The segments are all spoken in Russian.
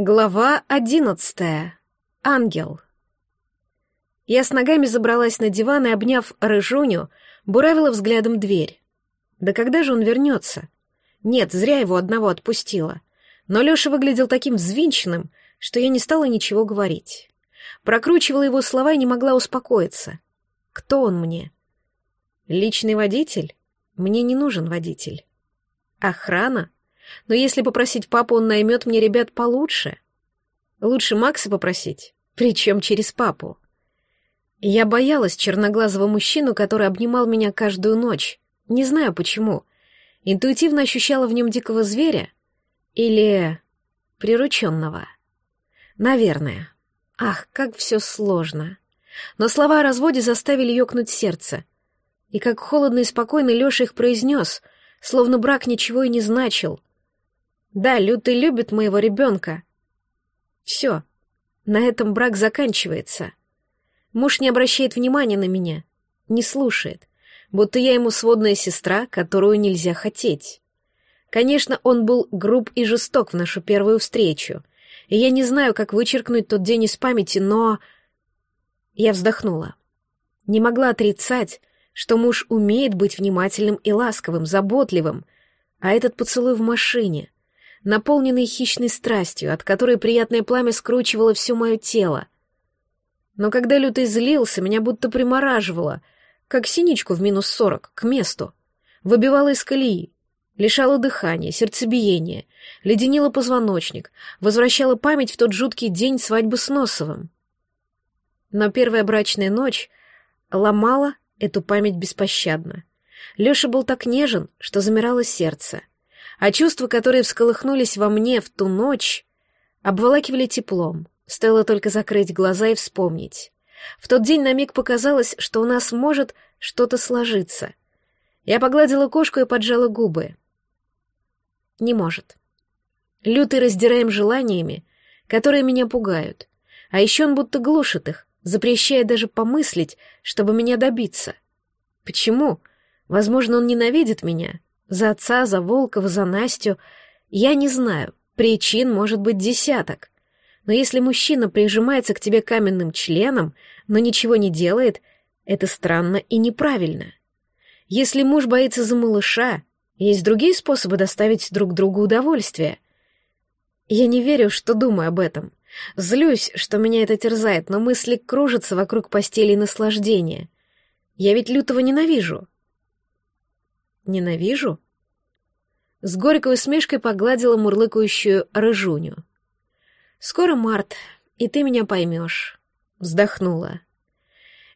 Глава одиннадцатая. Ангел. Я с ногами забралась на диван и, обняв рыжуню, буравила взглядом дверь. Да когда же он вернется? Нет, зря его одного отпустила. Но Леша выглядел таким взвинченным, что я не стала ничего говорить. Прокручивала его слова и не могла успокоиться. Кто он мне? Личный водитель? Мне не нужен водитель. Охрана? Но если попросить папу, он наймет мне ребят получше. Лучше Макса попросить, причем через папу. Я боялась черноглазого мужчину, который обнимал меня каждую ночь. Не знаю почему. Интуитивно ощущала в нем дикого зверя или прирученного. Наверное. Ах, как все сложно. Но слова о разводе заставили ёкнуть сердце. И как холодно и спокойно Леша их произнес, словно брак ничего и не значил — да, Лютый любит моего ребенка. Все. На этом брак заканчивается. Муж не обращает внимания на меня, не слушает, будто я ему сводная сестра, которую нельзя хотеть. Конечно, он был груб и жесток в нашу первую встречу, и я не знаю, как вычеркнуть тот день из памяти, но... Я вздохнула. Не могла отрицать, что муж умеет быть внимательным и ласковым, заботливым, а этот поцелуй в машине, наполненный хищной страстью, от которой приятное пламя скручивало все мое тело. Но когда лютый злился, меня будто примораживало, как синичку в минус сорок, к месту. Выбивало из колеи, лишало дыхания, сердцебиения, леденило позвоночник, возвращало память в тот жуткий день свадьбы с Носовым. Но первая брачная ночь ломала эту память беспощадно. Лёша был так нежен, что замирало сердце а чувства, которые всколыхнулись во мне в ту ночь, обволакивали теплом. Стоило только закрыть глаза и вспомнить. В тот день на миг показалось, что у нас может что-то сложиться. Я погладила кошку и поджала губы. Не может. Лютый раздираем желаниями, которые меня пугают. А еще он будто глушит их, запрещая даже помыслить, чтобы меня добиться. Почему? Возможно, он ненавидит меня, за отца, за Волкова, за Настю. Я не знаю, причин может быть десяток. Но если мужчина прижимается к тебе каменным членом, но ничего не делает, это странно и неправильно. Если муж боится за малыша, есть другие способы доставить друг другу удовольствие. Я не верю, что думаю об этом. Злюсь, что меня это терзает, но мысли кружатся вокруг постели и наслаждения. Я ведь лютого ненавижу. Ненавижу? С горькой усмешкой погладила мурлыкающую рыжуню. Скоро март, и ты меня поймешь. Вздохнула.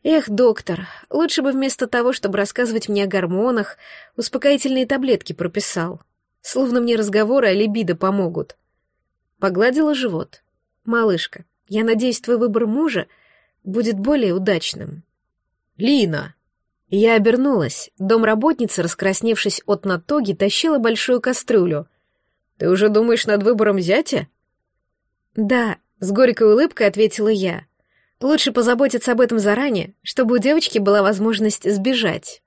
Эх, доктор, лучше бы вместо того, чтобы рассказывать мне о гормонах, успокоительные таблетки прописал. Словно мне разговоры о либидо помогут. Погладила живот. Малышка, я надеюсь, твой выбор мужа будет более удачным. Лина! Я обернулась. Домработница, раскрасневшись от натоги, тащила большую кастрюлю. «Ты уже думаешь над выбором зятя?» «Да», — с горькой улыбкой ответила я. «Лучше позаботиться об этом заранее, чтобы у девочки была возможность сбежать».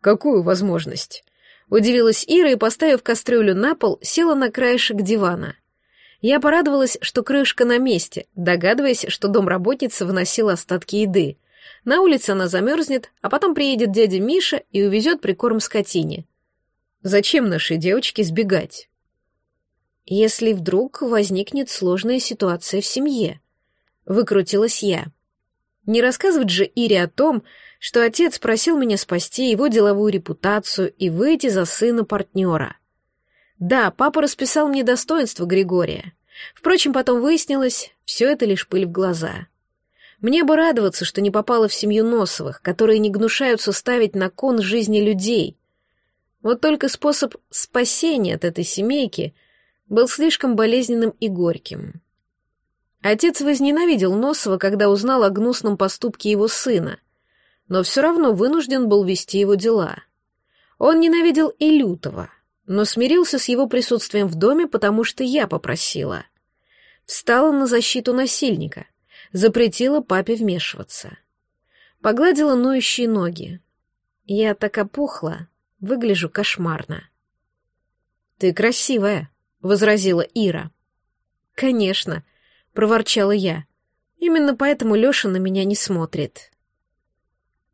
«Какую возможность?» Удивилась Ира и, поставив кастрюлю на пол, села на краешек дивана. Я порадовалась, что крышка на месте, догадываясь, что домработница выносила остатки еды — на улице она замерзнет, а потом приедет дядя Миша и увезет прикорм скотине. Зачем нашей девочке сбегать? Если вдруг возникнет сложная ситуация в семье, выкрутилась я. Не рассказывать же Ире о том, что отец просил меня спасти его деловую репутацию и выйти за сына партнера. Да, папа расписал мне достоинство Григория. Впрочем, потом выяснилось, все это лишь пыль в глаза. Мне бы радоваться, что не попала в семью Носовых, которые не гнушаются ставить на кон жизни людей. Вот только способ спасения от этой семейки был слишком болезненным и горьким. Отец возненавидел Носова, когда узнал о гнусном поступке его сына, но все равно вынужден был вести его дела. Он ненавидел и Лютого, но смирился с его присутствием в доме, потому что я попросила. Встала на защиту насильника — запретила папе вмешиваться. Погладила ноющие ноги. Я так опухла, выгляжу кошмарно. «Ты красивая», — возразила Ира. «Конечно», — проворчала я. «Именно поэтому Лёша на меня не смотрит».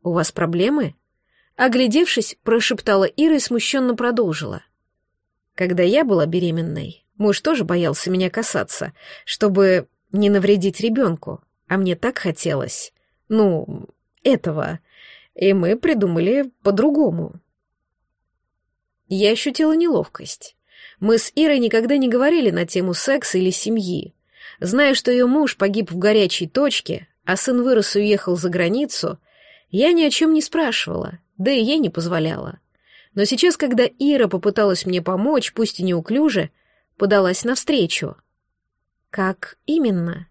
«У вас проблемы?» Оглядевшись, прошептала Ира и смущенно продолжила. «Когда я была беременной, муж тоже боялся меня касаться, чтобы не навредить ребенку, а мне так хотелось. Ну, этого. И мы придумали по-другому». Я ощутила неловкость. Мы с Ирой никогда не говорили на тему секса или семьи. Зная, что ее муж погиб в горячей точке, а сын вырос и уехал за границу, я ни о чем не спрашивала, да и ей не позволяла. Но сейчас, когда Ира попыталась мне помочь, пусть и неуклюже, подалась навстречу. Как именно?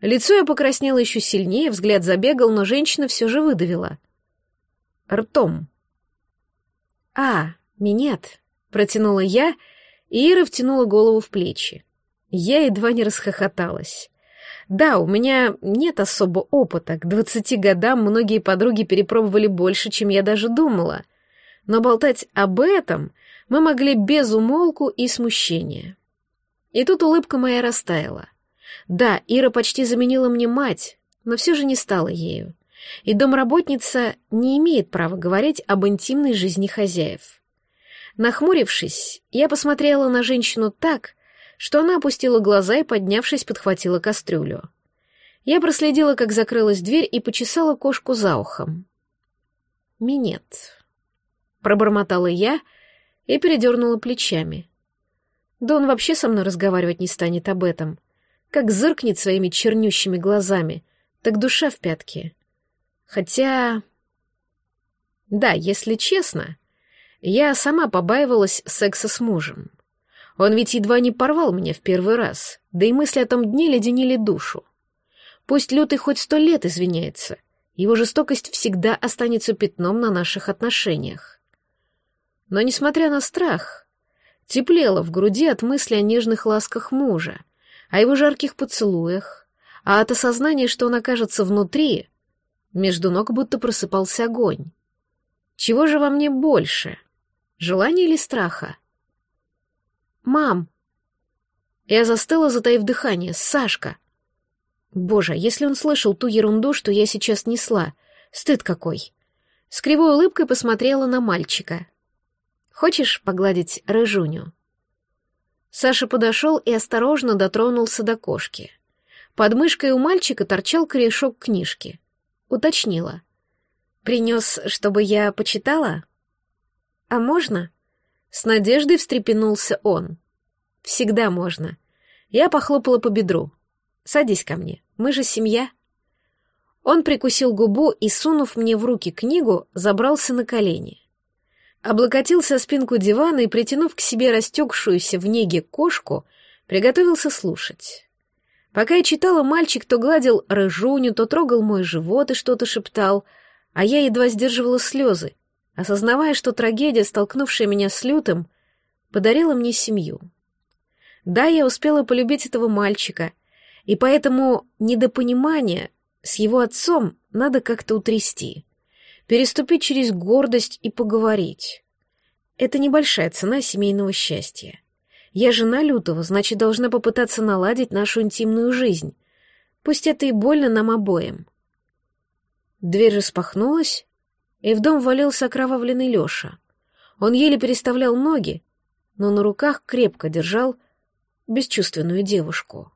Лицо я покраснело еще сильнее, взгляд забегал, но женщина все же выдавила. Ртом. А, минет. Протянула я, и Ира втянула голову в плечи. Я едва не расхохоталась. Да, у меня нет особо опыта. К двадцати годам многие подруги перепробовали больше, чем я даже думала. Но болтать об этом мы могли без умолку и смущения. И тут улыбка моя растаяла. Да, Ира почти заменила мне мать, но все же не стала ею. И домработница не имеет права говорить об интимной жизни хозяев. Нахмурившись, я посмотрела на женщину так, что она опустила глаза и, поднявшись, подхватила кастрюлю. Я проследила, как закрылась дверь, и почесала кошку за ухом. «Минет», — пробормотала я и передернула плечами. Да он вообще со мной разговаривать не станет об этом. Как зыркнет своими чернющими глазами, так душа в пятке. Хотя... Да, если честно, я сама побаивалась секса с мужем. Он ведь едва не порвал меня в первый раз, да и мысли о том дне леденили душу. Пусть Лютый хоть сто лет извиняется, его жестокость всегда останется пятном на наших отношениях. Но, несмотря на страх, теплело в груди от мысли о нежных ласках мужа, о его жарких поцелуях, а от осознания, что он окажется внутри, между ног будто просыпался огонь. Чего же во мне больше? Желания или страха? «Мам!» Я застыла, затаив дыхание. «Сашка!» Боже, если он слышал ту ерунду, что я сейчас несла. Стыд какой. С кривой улыбкой посмотрела на мальчика. «Хочешь погладить рыжуню?» Саша подошел и осторожно дотронулся до кошки. Под мышкой у мальчика торчал корешок книжки. Уточнила. «Принес, чтобы я почитала?» «А можно?» С надеждой встрепенулся он. «Всегда можно». Я похлопала по бедру. «Садись ко мне, мы же семья». Он прикусил губу и, сунув мне в руки книгу, забрался на колени. Облокотился о спинку дивана и, притянув к себе растекшуюся в неге кошку, приготовился слушать. Пока я читала, мальчик то гладил рыжуню, то трогал мой живот и что-то шептал, а я едва сдерживала слезы, осознавая, что трагедия, столкнувшая меня с Лютым, подарила мне семью. Да, я успела полюбить этого мальчика, и поэтому недопонимание с его отцом надо как-то утрясти, переступить через гордость и поговорить. Это небольшая цена семейного счастья. Я жена Лютого, значит, должна попытаться наладить нашу интимную жизнь. Пусть это и больно нам обоим. Дверь распахнулась, и в дом валился окровавленный Леша. Он еле переставлял ноги, но на руках крепко держал бесчувственную девушку.